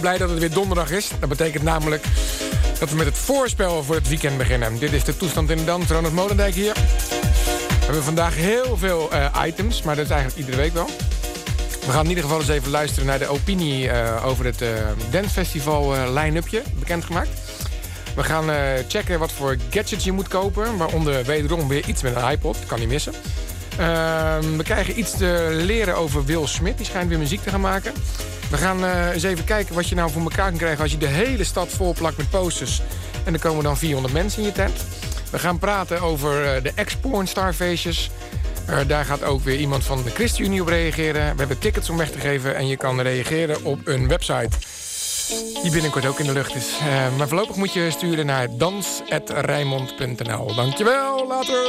blij dat het weer donderdag is. Dat betekent namelijk dat we met het voorspel voor het weekend beginnen. Dit is de toestand in de dans. Ronald Molendijk hier. We hebben vandaag heel veel uh, items, maar dat is eigenlijk iedere week wel. We gaan in ieder geval eens even luisteren naar de opinie uh, over het uh, dancefestival line-upje, bekendgemaakt. We gaan checken wat voor gadgets je moet kopen, waaronder wederom weer iets met een iPod, kan niet missen. Ehm, we krijgen iets te leren over Will Smith, die schijnt weer muziek te gaan maken. We gaan eh, eens even kijken wat je nou voor elkaar kan krijgen... als je de hele stad volplakt met posters. En er komen dan 400 mensen in je tent. We gaan praten over uh, de ex-pornstarfeestjes. Uh, daar gaat ook weer iemand van de ChristenUnie op reageren. We hebben tickets om weg te geven en je kan reageren op een website... die binnenkort ook in de lucht is. Maar voorlopig moet je sturen naar dans.rijmond.nl. Dankjewel, later!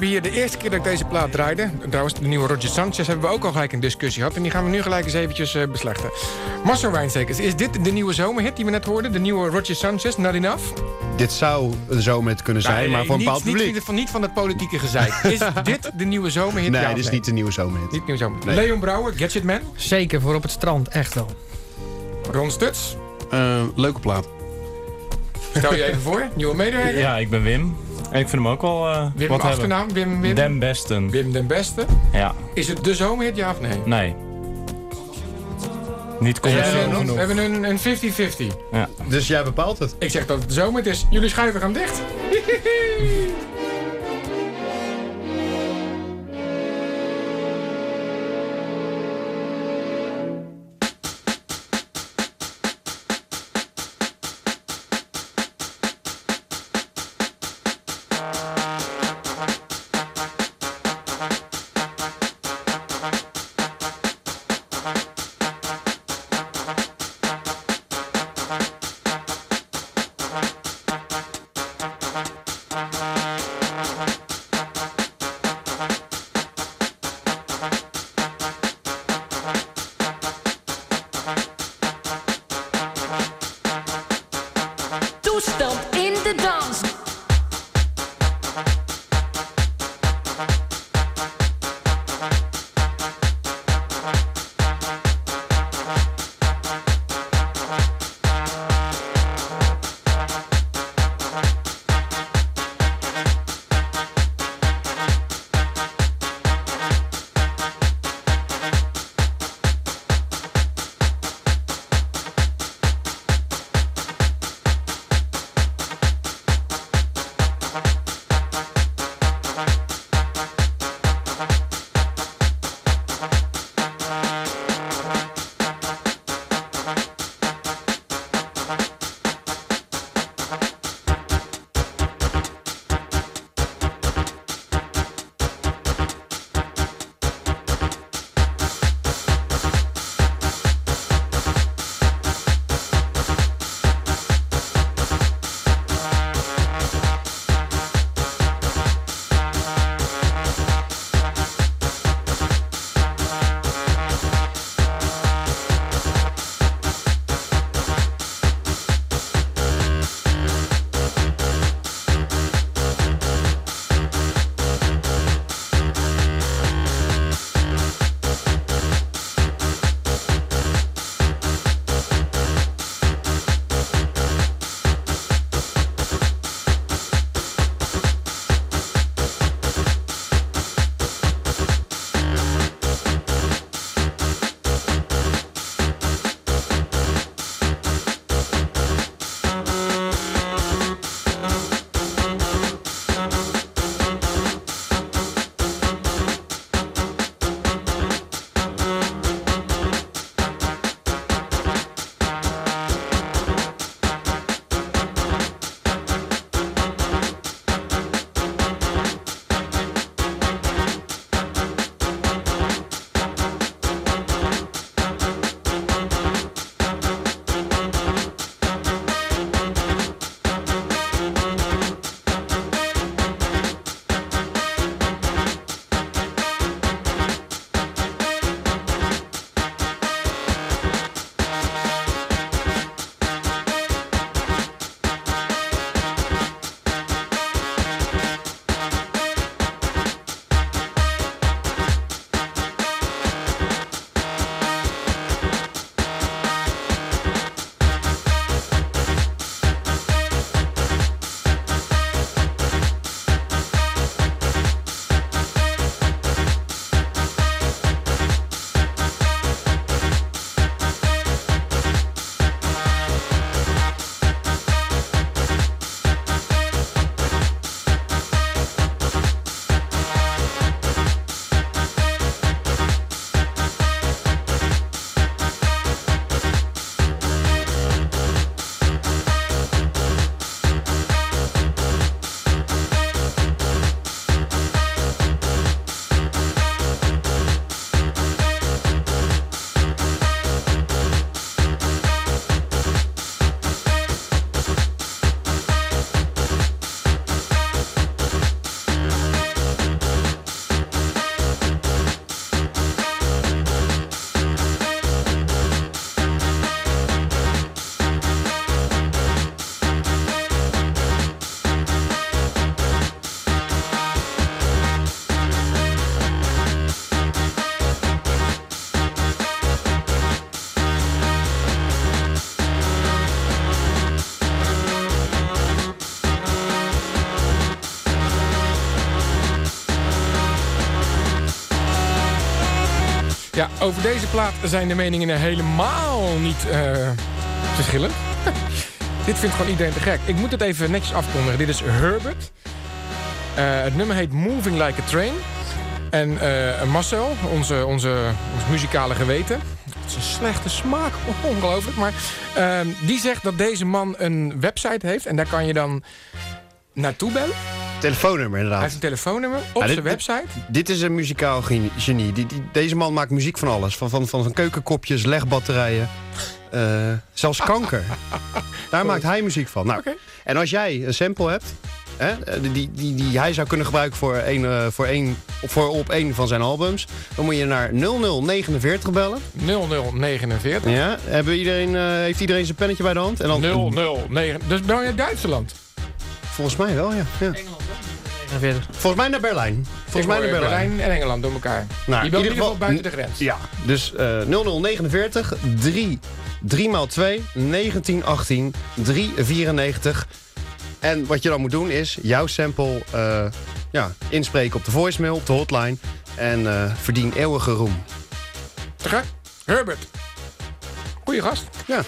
Hebben hier de eerste keer dat ik deze plaat draaide... trouwens, de nieuwe Roger Sanchez... hebben we ook al gelijk een discussie gehad... en die gaan we nu gelijk eens eventjes uh, beslechten. Marcel Wijnstekers, is dit de nieuwe zomerhit die we net hoorden? De nieuwe Roger Sanchez, Not Enough? Dit zou een zomerhit kunnen zijn, nee, nee, maar voor een bepaald niet, publiek. Niet van, niet van het politieke gezeik. Is dit de nieuwe zomerhit? Nee, dit is nee? niet de nieuwe zomerhit. Niet de nieuwe zomerhit. Nee. Leon Brouwer, Gadgetman. Zeker, voor op het strand, echt wel. Ron Stuts. Uh, leuke plaat. Stel je even voor, nieuwe medewerker. Ja, ik ben Wim. En ik vind hem ook wel uh, Wim wat achternaam, hebben. Wim, Wim. Den Besten. Wim den Beste. Ja. Is het de zomerhit, ja of nee? Nee. Niet commercieel genoeg. we hebben een een 50-50. Ja. Dus jij bepaalt het. Ik zeg dat het de zomerhit is. Jullie schuiven gaan dicht. over deze plaat zijn de meningen helemaal niet eh, verschillend. Dit vindt gewoon iedereen te gek. Ik moet het even netjes afkondigen. Dit is Herbert. Eh, het nummer heet Moving Like a Train. En eh, Marcel, onze, onze, ons muzikale geweten... Het is een slechte smaak, ongelooflijk. Maar ehm, die zegt dat deze man een website heeft... en daar kan je dan naartoe bellen. Telefoonnummer Hij inderdaad. heeft een telefoonnummer op Ja, zijn dit- website. Dit is een muzikaal genie. Die, die- deze man maakt muziek van alles. Van, van, van, van keukenkopjes, legbatterijen. eh, zelfs kanker. Daar maakt hij muziek van. Nou. En als jij een sample hebt... Hè, eh, die, die, die hij zou kunnen gebruiken voor, een, eh, voor, een, voor op één van zijn albums... dan moet je naar 0049 bellen. 0049. Ja, hebben iedereen, eh, heeft iedereen zijn pennetje bij de hand? En dan, 009. Dus ben je in Duitsland? Volgens mij wel, ja. ja. 49. Volgens mij naar Berlijn. Volgens mij naar Berlijn. Berlijn en Engeland door elkaar. Nou, je bent in ieder geval buiten de grens. Ja, dus eh 0049 3, 3 x 2 1918 394. En wat je dan moet doen is jouw sample eh, ja, inspreken op de voicemail, op de hotline. En eh, verdien eeuwige roem. Te gek. Herbert. Goeie gast. Ja.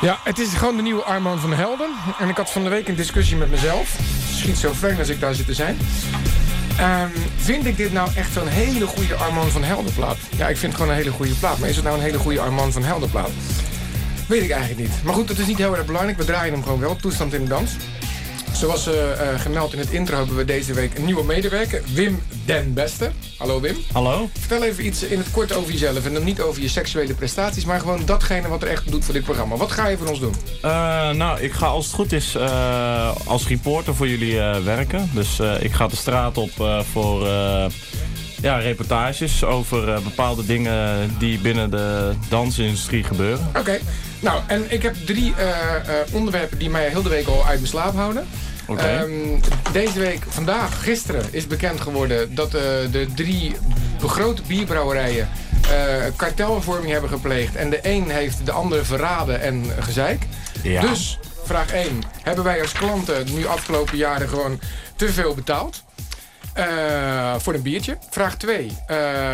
Ja, het is gewoon de nieuwe Arman van Helden. En ik had van de week een discussie met mezelf. Schiet zo vreemd als ik daar zit te zijn. Ehm, vind ik dit nou echt zo'n hele goede Arman van Helden plaat? Ja, ik vind het gewoon een hele goede plaat. Maar is het nou een hele goede Arman van Helden plaat? Weet ik eigenlijk niet. Maar goed, dat is niet heel erg belangrijk. We draaien hem gewoon wel. Toestand in de dans. Zoals eh, gemeld in het intro hebben we deze week een nieuwe medewerker. Wim den Beste. Hallo Wim. Hallo? Vertel even iets in het kort over jezelf. En dan niet over je seksuele prestaties, maar gewoon datgene wat er echt doet voor dit programma. Wat ga je voor ons doen? Eh, nou, ik ga als het goed is als reporter voor jullie werken. Dus ik ga de straat op voor ja, reportages over eh, bepaalde dingen die binnen de dansindustrie gebeuren. Oké. Nou, en ik heb drie eh, eh, onderwerpen die mij heel de week al uit mijn slaap houden. Oké. Ehm, deze week, vandaag, gisteren, is bekend geworden dat de drie grote bierbrouwerijen kartelvorming hebben gepleegd. En de een heeft de andere verraden en gezeik. Ja. Dus, vraag 1. Hebben wij als klanten nu afgelopen jaren gewoon te veel betaald? Eh, voor een biertje. Vraag 2.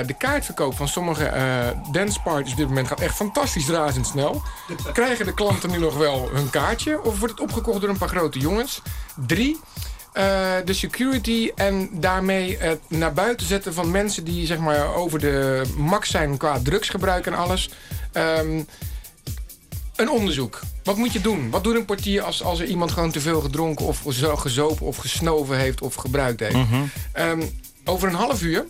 de kaartverkoop van sommige eh danceparties op dit moment gaat echt fantastisch razendsnel. Krijgen de klanten nu nog wel hun kaartje? Of wordt het opgekocht door een paar grote jongens? 3. de security en daarmee het naar buiten zetten van mensen die zeg maar over de max zijn qua drugsgebruik en alles. Ehm, een onderzoek. Wat moet je doen? Wat doet een portier als, als er iemand gewoon te veel gedronken of zo gezopen of gesnoven heeft of gebruikt heeft? Ehm, over een half uur,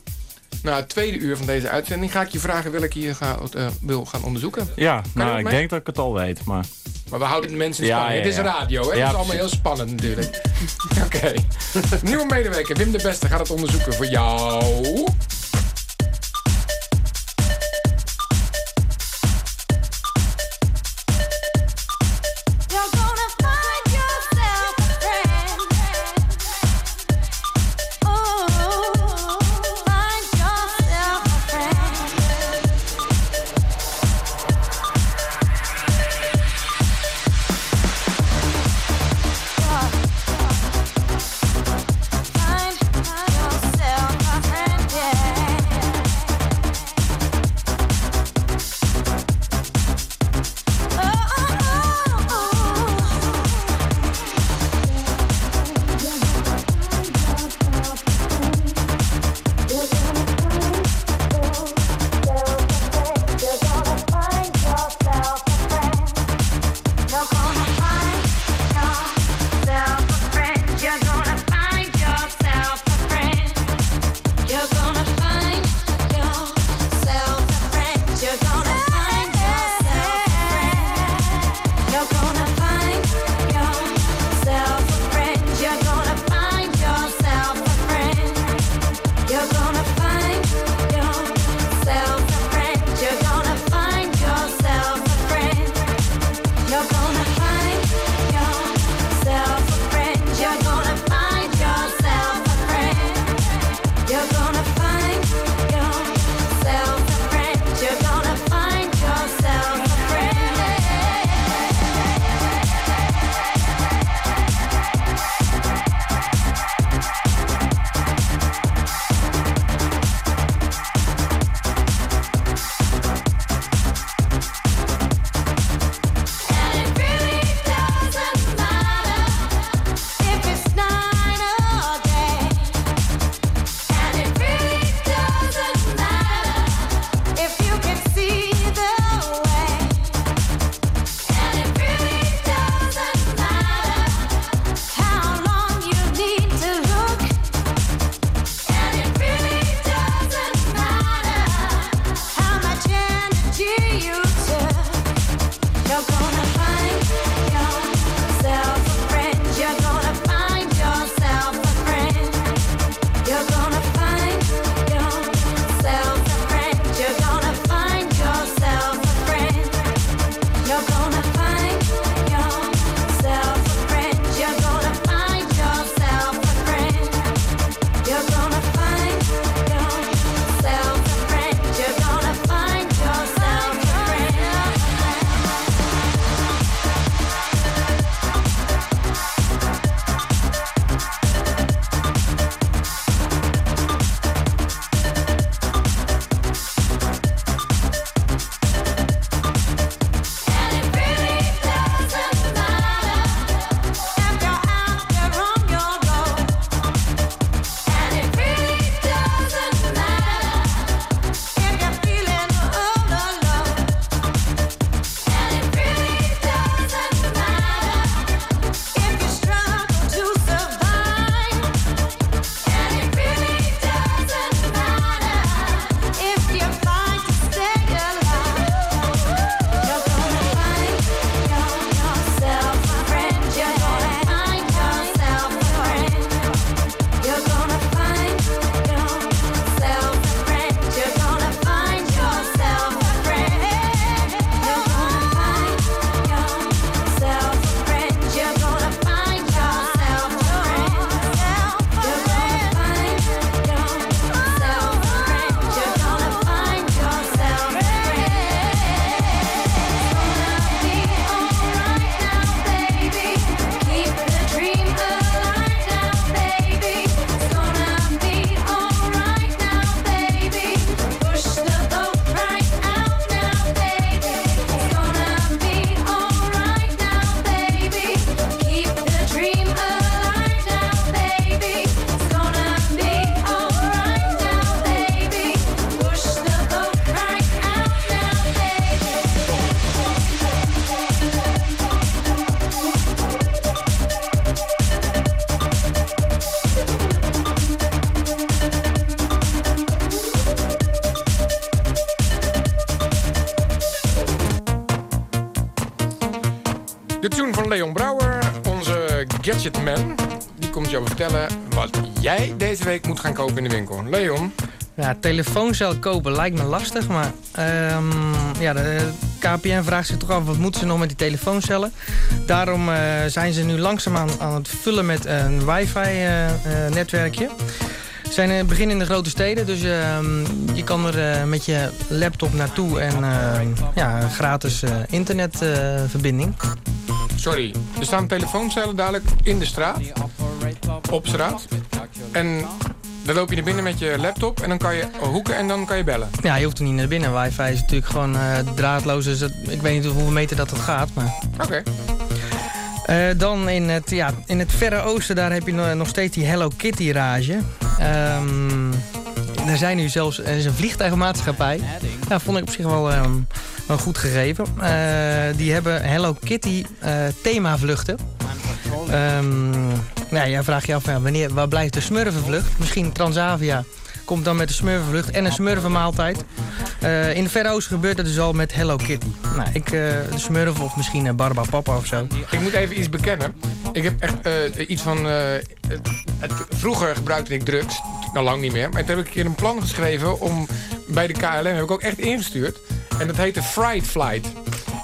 na het tweede uur van deze uitzending, ga ik je vragen welke je ga, eh, wil gaan onderzoeken. Ja, nou, ik denk dat ik het al weet, maar... Maar we houden de mensen in Ja, spanning. ja, Het is radio, hè? Dat is allemaal heel spannend natuurlijk. Oké. Nieuwe medewerker, Wim de Beste, gaat het onderzoeken voor jou. Leon Brouwer, onze gadgetman. Die komt jou vertellen wat jij deze week moet gaan kopen in de winkel. Leon, Ja, telefooncel kopen lijkt me lastig, maar ehm, ja, de KPN vraagt zich toch af wat moeten ze nog met die telefooncellen. Daarom eh, zijn ze nu langzaamaan aan het vullen met een wifi-netwerkje. Ze zijn in begin in de grote steden, dus ehm, je kan er eh, met je laptop naartoe en ehm, ja, gratis eh, internetverbinding. Sorry. Er staan telefooncellen dadelijk in de straat. Op straat. En dan loop je er binnen met je laptop en dan kan je hoeken en dan kan je bellen. Ja, je hoeft er niet naar binnen. Wifi is natuurlijk gewoon eh, draadloos. Dus het- ik weet niet hoeveel meter dat het gaat, maar... Oké. Eh, dan in het, ja, in het Verre Oosten, daar heb je no- nog steeds die Hello Kitty rage. Ehm er zijn nu zelfs er is een vliegtuigmaatschappij. Ja, vond ik op zich wel, ehm, wel goed gegeven. Eh, die hebben Hello Kitty eh, themavluchten. Ehm nou, jij vraagt je af, wanneer, waar blijft de smurvenvlucht? Misschien Transavia komt dan met de smurvenvlucht en een smurvenmaaltijd. Eh, in de Verre Oosten gebeurt dat dus al met Hello Kitty. Nou, ik, de smurf of misschien eh, Barba of zo. Ik moet even iets bekennen. Ik heb echt iets van... het- vroeger gebruikte ik drugs. Al lang niet meer. Maar toen heb ik een keer een plan geschreven om... Bij de KLM heb ik ook echt ingestuurd. En dat heette Fright Flight.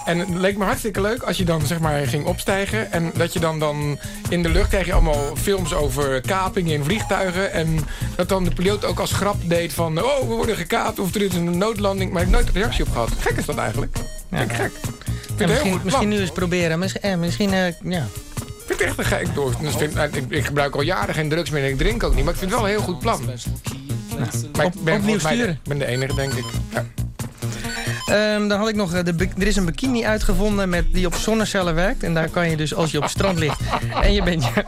En het leek me hartstikke leuk als je dan zeg maar ging opstijgen. En dat je dan, dan in de lucht kreeg je allemaal films over kapingen in vliegtuigen. En dat dan de piloot ook als grap deed van... Oh, we worden gekaapt of er is een noodlanding. Maar ik heb nooit een reactie op gehad. Gek is dat eigenlijk. Vind ik gek. Vind het Ja, misschien, goed misschien nu eens proberen. Misschien, eh, misschien eh, ja. Ik vind het echt een gek door. Dus vind, nou, ik, ik gebruik al jaren geen drugs meer en ik drink ook niet. Maar ik vind het wel een heel goed plan. maar ik ben mij ik ben de enige, denk ik. Ja. Ehm, dan had ik nog, eh, de, er is een bikini uitgevonden met, die op zonnecellen werkt. En daar kan je dus, als je op het strand ligt en je bent je,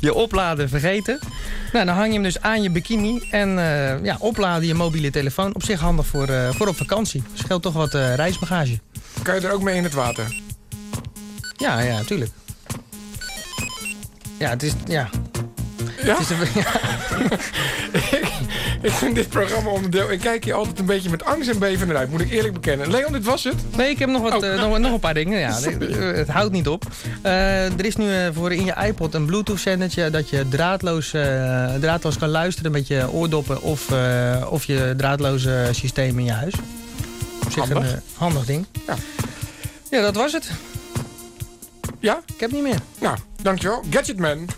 je opladen vergeten. Nou, dan hang je hem dus aan je bikini. En eh, ja, opladen je mobiele telefoon. Op zich handig voor, eh, voor op vakantie. Scheelt toch wat eh, reisbagage. Kan je er ook mee in het water? Ja, ja, tuurlijk. Ja, het is, ja. Ja? Het is een, ja. Ik vind dit programma onderdeel... Ik kijk hier altijd een beetje met angst en beven naar uit. Moet ik eerlijk bekennen. Leon, dit was het? Nee, ik heb nog, wat, Oh. eh, nog, nog een paar dingen. Ja, eh, het houdt niet op. Eh, er is nu voor in je iPod een Bluetooth-zendertje... dat je draadloos, draadloos kan luisteren met je oordoppen... of, of je draadloze systeem in je huis. Op zich Handig. een handig ding. Ja. Ja, dat was het. Ja? Ik heb niet meer. Nou, dankjewel. Gadgetman.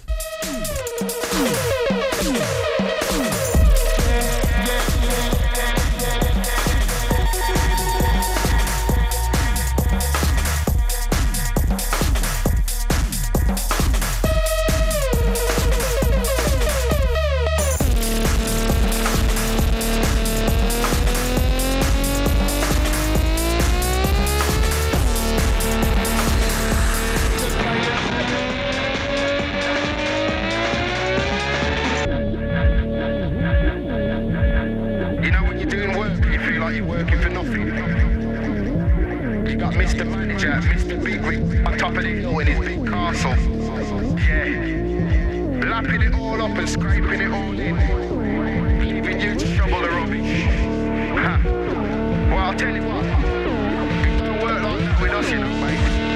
Got Mr. Manager, Mr. Bigwig on top of the hill in his big castle. Yeah. Lapping it all up and scraping it all in. Leaving you to shovel the rubbish. Well, I'll tell you what. It don't work like that with us, you know, mate.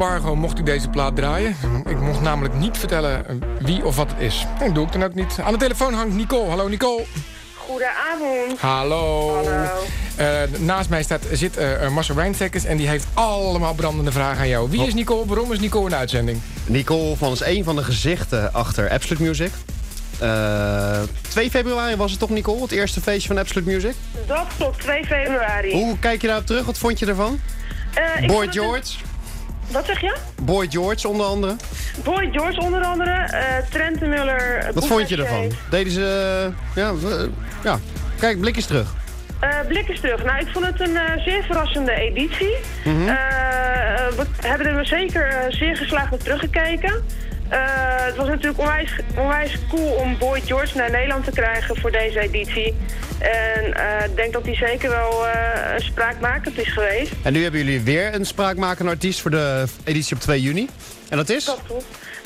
Embargo mocht ik deze plaat draaien. Ik mocht namelijk niet vertellen eh, wie of wat het is. Dat doe ik dan ook niet. Aan de telefoon hangt Nicole. Hallo Nicole. Goedenavond. Hallo. Hallo. Eh, naast mij staat, zit eh Marcel en die heeft allemaal brandende vragen aan jou. Wie is Nicole? Waarom is Nicole in de uitzending? Nicole van is een van de gezichten achter Absolute Music. Eh 2 februari was het toch, Nicole? Het eerste feestje van Absolute Music. Dat klopt, 2 februari. Hoe kijk je daarop terug? Wat vond je ervan? Eh, ik Boy het George. Wat zeg je? Boy George onder andere. Boy George onder andere, eh Trent Muller. Wat vond je ervan? Deden ze... eh, ja, eh, ja, kijk, blik eens terug. Eh blik eens terug. Nou, ik vond het een eh, zeer verrassende editie. Mhm. Eh, we hebben er zeker eh, zeer geslaagd op teruggekeken. Eh, het was natuurlijk onwijs, onwijs cool om Boy George naar Nederland te krijgen voor deze editie. En eh, ik denk dat hij zeker wel eh, een spraakmakend is geweest. En nu hebben jullie weer een spraakmakende artiest voor de editie op 2 juni. En dat is? Dat.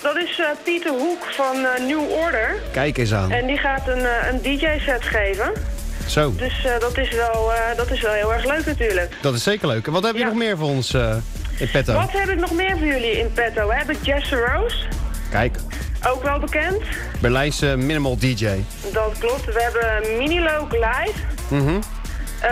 Dat is Pieter Hoek van New Order. Kijk eens aan. En die gaat een, een DJ-set geven. Zo, Dus dat, is wel, dat is wel heel erg leuk natuurlijk. dat is zeker leuk. En wat heb je Ja. nog meer voor ons in petto? Wat heb ik nog meer voor jullie in petto? We hebben Jesse Rose, Kijk, ook wel bekend. Berlijnse minimal DJ. Dat klopt. We hebben Miniloke Live. Eh,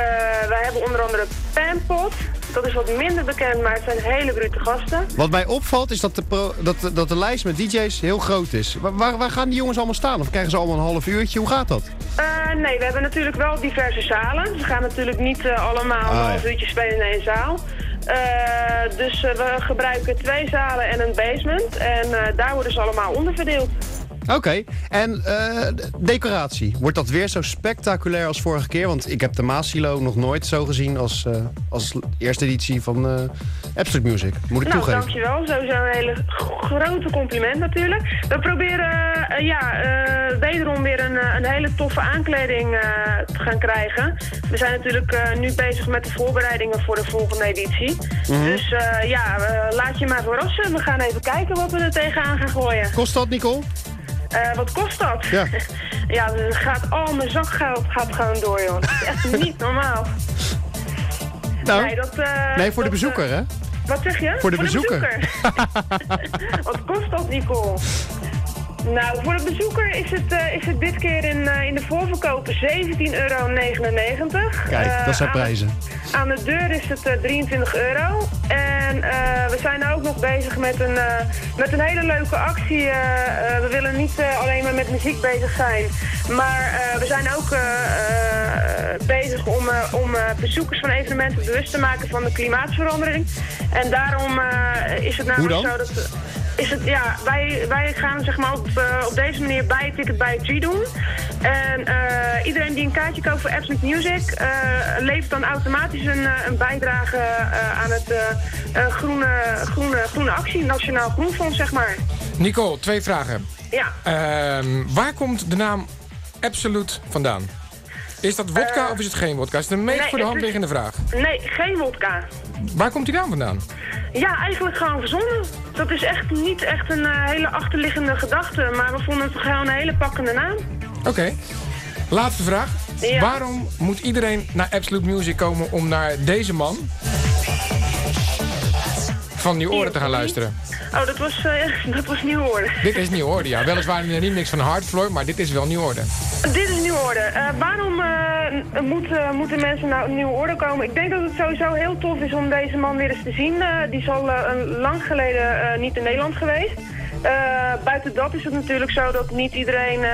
wij hebben onder andere Pampot. Dat is wat minder bekend, maar het zijn hele brute gasten. Wat mij opvalt is dat de, pro- dat, de- dat de lijst met DJ's heel groot is. Waar, waar, gaan die jongens allemaal staan? Of krijgen ze allemaal een half uurtje? Hoe gaat dat? Eh, nee, we hebben natuurlijk wel diverse zalen. Ze gaan natuurlijk niet eh, allemaal Ah, een ja. half uurtje spelen in één zaal. Eh, dus we gebruiken twee zalen en een basement. En daar worden ze allemaal onderverdeeld. Oké, en eh, de- decoratie. Wordt dat weer zo spectaculair als vorige keer? Want ik heb de Maasilo nog nooit zo gezien als, eh, als eerste editie van eh Absolute Music. Moet ik nou, toegeven. dankjewel. Sowieso een hele grote compliment natuurlijk. We proberen ja, wederom weer een, een hele toffe aankleding te gaan krijgen. We zijn natuurlijk nu bezig met de voorbereidingen voor de volgende editie. Mhm. Dus ja, laat je maar verrassen. We gaan even kijken wat we er tegenaan gaan gooien. Kost dat, Nicole? Eh, wat kost dat? Ja. ja, gaat al mijn zakgeld gaat gewoon door, joh. Dat is echt niet normaal. Nou, nee, dat, eh, nee, voor de dat, bezoeker, eh, hè? Wat zeg je? Voor de bezoeker. Wat kost dat, Nicole? Nou, voor de bezoeker is het, eh, is het dit keer in, eh, in de voorverkoop 17,99 euro. Kijk, dat zijn aan de- prijzen. Aan de deur is het eh, 23 euro. En eh, we zijn ook nog bezig met een, eh, met een hele leuke actie. Eh, eh, we willen niet eh, alleen maar met muziek bezig zijn. Maar eh, we zijn ook eh, eh, bezig om, eh, om eh, bezoekers van evenementen bewust te maken van de klimaatverandering. En daarom eh, is het namelijk zo dat... is het, ja, wij, wij gaan zeg maar op, eh, op deze manier bij het ticket bij G doen. En eh, iedereen die een kaartje koopt voor Absolute Music eh, levert dan automatisch een, een bijdrage aan het groene, groene, groene actie, Nationaal Groenfonds, zeg maar. Nicole, twee vragen. Ja, Ehm, waar komt de naam Absolute vandaan? Is dat wodka of is het geen wodka? Is het een meest nee, voor de hand liggende vraag? nee, geen wodka. Waar komt die naam vandaan? Ja, eigenlijk gewoon verzonnen. Dat is echt niet echt een eh, hele achterliggende gedachte, maar we vonden het gewoon een hele pakkende naam. Oké. Laatste vraag. Ja. Waarom moet iedereen naar Absolute Music komen om naar deze man van New Order te gaan luisteren? Oh, dat was, eh, dat was Nieuw Orde. Dit is New Order, ja. Weliswaar een remix van Hardfloor, maar dit is wel New Order. Dit is Nieuw Orde. Eh, waarom eh, moeten, moeten mensen naar Nieuw Orde komen? Ik denk dat het sowieso heel tof is om deze man weer eens te zien. Eh, die is al eh, een lang geleden niet in Nederland geweest. Buiten dat is het natuurlijk zo dat niet iedereen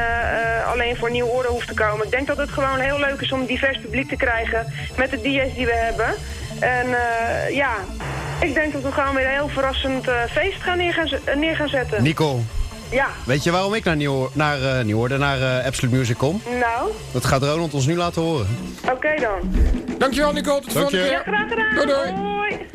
alleen voor Nieuw Orde hoeft te komen. Ik denk dat het gewoon heel leuk is om divers publiek te krijgen met de DJ's die we hebben. En ja, ik denk dat we gewoon weer een heel verrassend feest gaan neer gaan, neer gaan zetten. Nicole, Ja, weet je waarom ik naar New, naar, eh, New Order, naar eh, Absolute Music kom? nou, Dat gaat Ronald ons nu laten horen. oké dan. Dankjewel Nicole, tot de volgende. Ja, graag gedaan. Doei, doei. Hoi.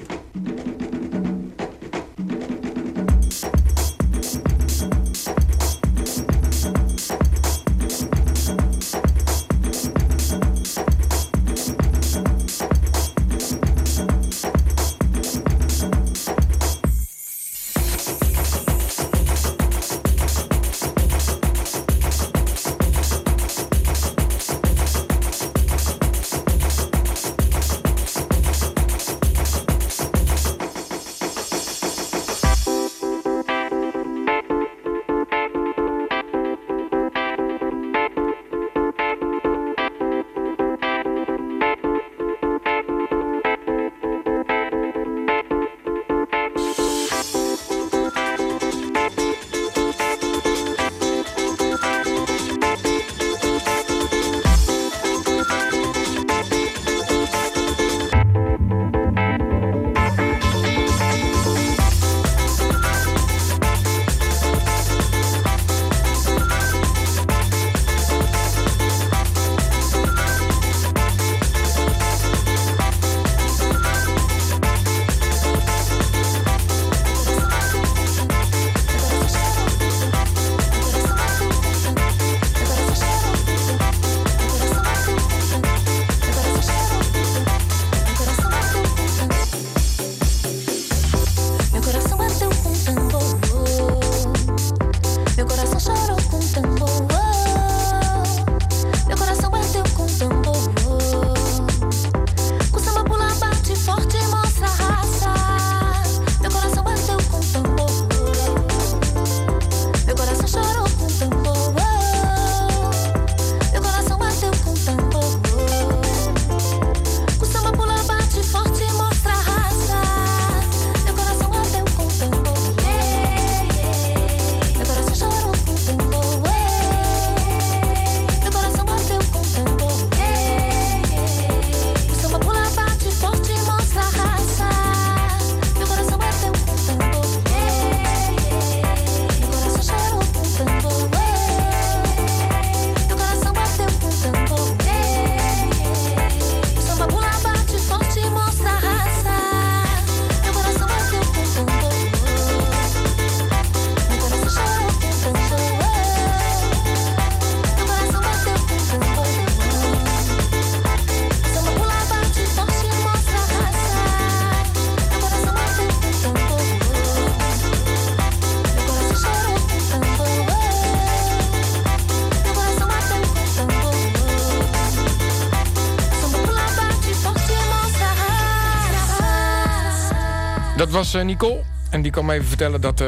Was eh, Nicole. En die kwam even vertellen dat uh,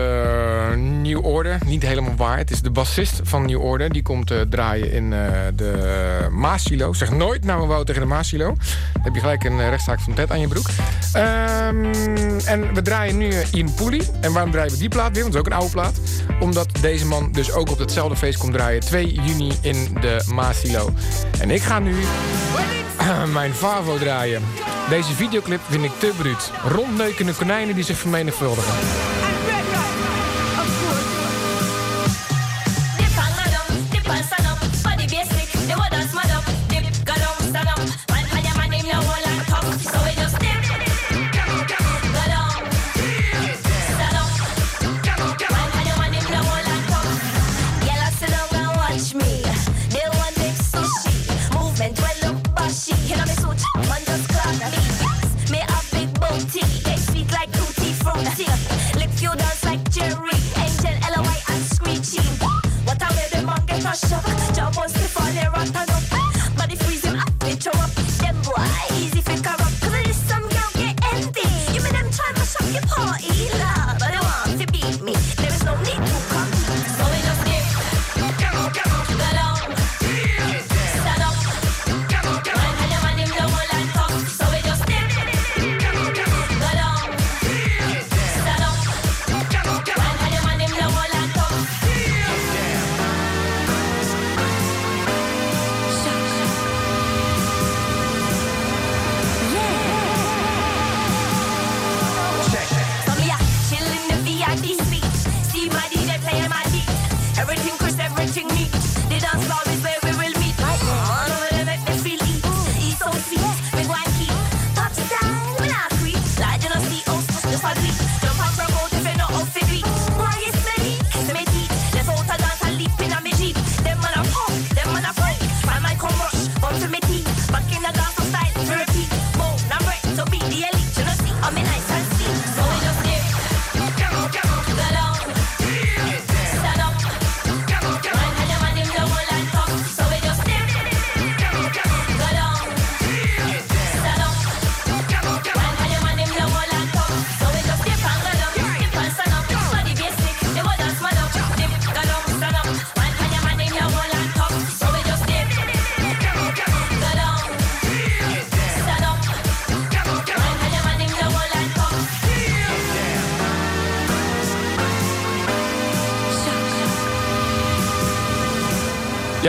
New Order, niet helemaal waar... het is de bassist van New Order, die komt uh, draaien in de Maasilo. Zeg nooit nou een woud tegen de Maasilo. Dan heb je gelijk een rechtszaak van Ted aan je broek. Um, en we draaien nu Ian Pooley. En waarom draaien we die plaat weer? Want dat is ook een oude plaat. Omdat deze man dus ook op hetzelfde feest komt draaien. 2 juni in de Maasilo. En ik ga nu mijn Favo draaien. Deze videoclip vind ik te bruut. Rondneukende konijnen die zich vermenigvuldigen.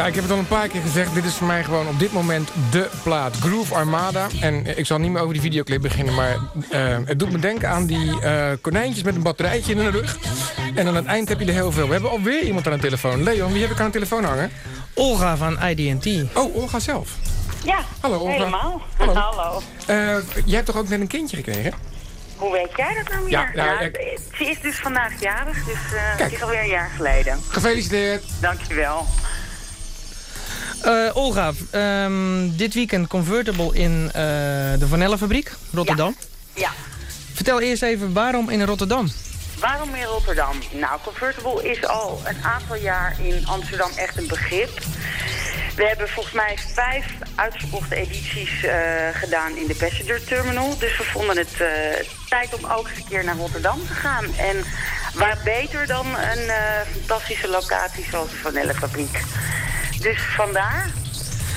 Ja, ik heb het al een paar keer gezegd. Dit is voor mij gewoon op dit moment de plaat. Groove Armada. En ik zal niet meer over die videoclip beginnen, maar uh, het doet me denken aan die uh, konijntjes met een batterijtje in de rug. En aan het eind heb je er heel veel. We hebben alweer iemand aan de telefoon. Leon, wie heb ik aan de telefoon hangen? Olga van IDT. Oh, Olga zelf. Ja, Hallo, Olga. helemaal. Hallo. Hallo. Uh, jij hebt toch ook net een kindje gekregen? Hoe weet jij dat nou weer? Ja, nou, ik... Ze is dus vandaag jarig, dus uh, het is alweer een jaar geleden. Gefeliciteerd. Dankjewel. Uh, Olga, um, dit weekend Convertible in uh, de Vanellenfabriek, Rotterdam. Ja. ja. Vertel eerst even waarom in Rotterdam? Waarom in Rotterdam? Nou, Convertible is al een aantal jaar in Amsterdam echt een begrip. We hebben volgens mij vijf uitverkochte edities uh, gedaan in de Passenger Terminal. Dus we vonden het tijd om ook eens een keer naar Rotterdam te gaan. En waar beter dan een fantastische locatie zoals de Vanellenfabriek. Dus vandaar.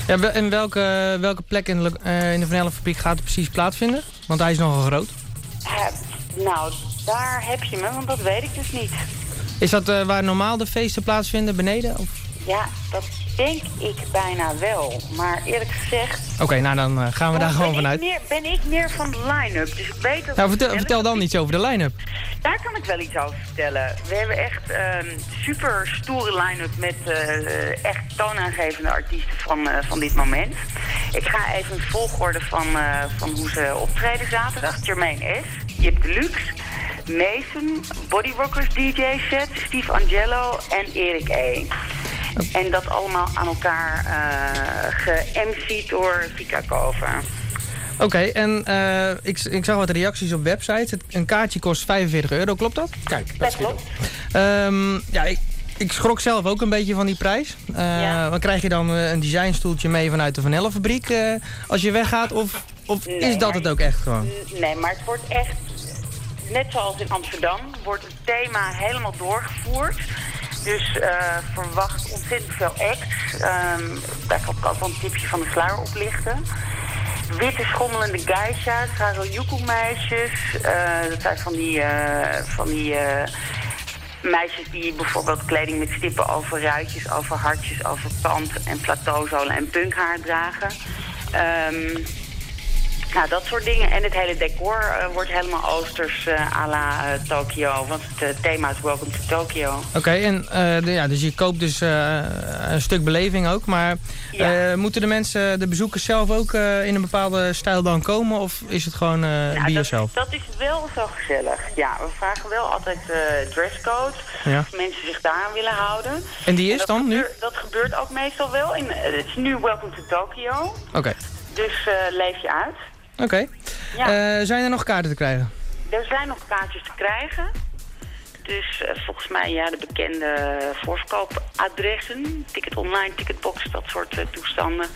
Ja, en welke, welke plek in de, uh, in de Vanellenfabriek gaat het precies plaatsvinden? Want hij is nogal groot. Uh, nou, daar heb je me, want dat weet ik dus niet. Is dat uh, waar normaal de feesten plaatsvinden, beneden? Of? Ja, dat denk ik bijna wel. Maar eerlijk gezegd... Oké, okay, nou dan uh, gaan we daar gewoon vanuit. Meer, ben ik meer van de line-up, dus ik weet dat... Nou, vertel, vertel dan iets over de line-up. Daar kan ik wel iets over vertellen. We hebben echt een um, super stoere line-up met uh, echt toonaangevende artiesten van, uh, van dit moment. Ik ga even een volgorde van, van hoe ze optreden zaterdag. Jermaine S., Jip Deluxe... Mason, Body Rockers DJ set, Steve Angelo en Erik E. En dat allemaal aan elkaar uh, door Vika Koven. Oké, okay, en uh, ik, ik zag wat reacties op websites. Het, een kaartje kost 45 euro, klopt dat? Kijk, dat klopt. Um, ja, ik, ik schrok zelf ook een beetje van die prijs. Uh, ja. Dan krijg je dan een designstoeltje mee vanuit de Vanellenfabriek uh, als je weggaat? Of, of nee, is dat het ook echt gewoon? Nee, maar het wordt echt net zoals in Amsterdam, wordt het thema helemaal doorgevoerd. Dus eh, verwacht ontzettend veel acts. Ehm daar kan ik ook wel een tipje van de sluier oplichten. Witte schommelende geisha's, Harajuku-meisjes. eh dat zijn van die, eh, van die meisjes die bijvoorbeeld kleding met stippen over ruitjes, over hartjes, over pand en plateauzolen en punkhaar dragen. Ehm nou, dat soort dingen. En het hele decor eh, wordt helemaal oosters eh à la eh, Tokio. Want het thema is Welcome to Tokyo. Oké, en de- ja, dus je koopt dus een stuk beleving ook. Maar moeten de mensen, de bezoekers zelf ook in een bepaalde stijl dan komen? Of is het gewoon Nou, bij dat, jezelf? dat is wel zo gezellig. Ja, we vragen wel altijd dresscode. Ja. Of mensen zich daaraan willen houden. En die is dat dan nu? Dat gebeurt ook meestal wel. In, het is nu Welcome to Tokyo. Oké, Dus leef je uit. Oké. Ja. Eh, zijn er nog kaarten te krijgen? Er zijn nog kaartjes te krijgen. Dus eh, volgens mij ja, de bekende voorverkoopadressen. Ticket online, ticketbox, dat soort eh, toestanden.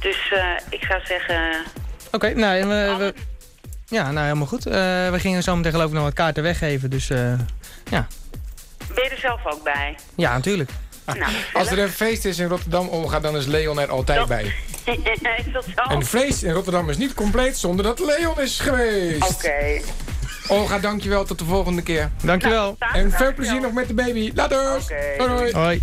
Dus ik zou zeggen... Oké, nou, en we, we- ja, nou helemaal goed. We gingen zo meteen geloof ik nog wat kaarten weggeven, dus ja. Ben je er zelf ook bij? Ja, natuurlijk. Nou, Als er een feest is in Rotterdam, Olga, dan is Leon er altijd bij. dat? Een feest in Rotterdam is niet compleet zonder dat Leon is geweest. Oké. Olga, dankjewel. Tot de volgende keer. Dankjewel. En veel plezier nog met de baby. Later. Doei, doei. Hoi.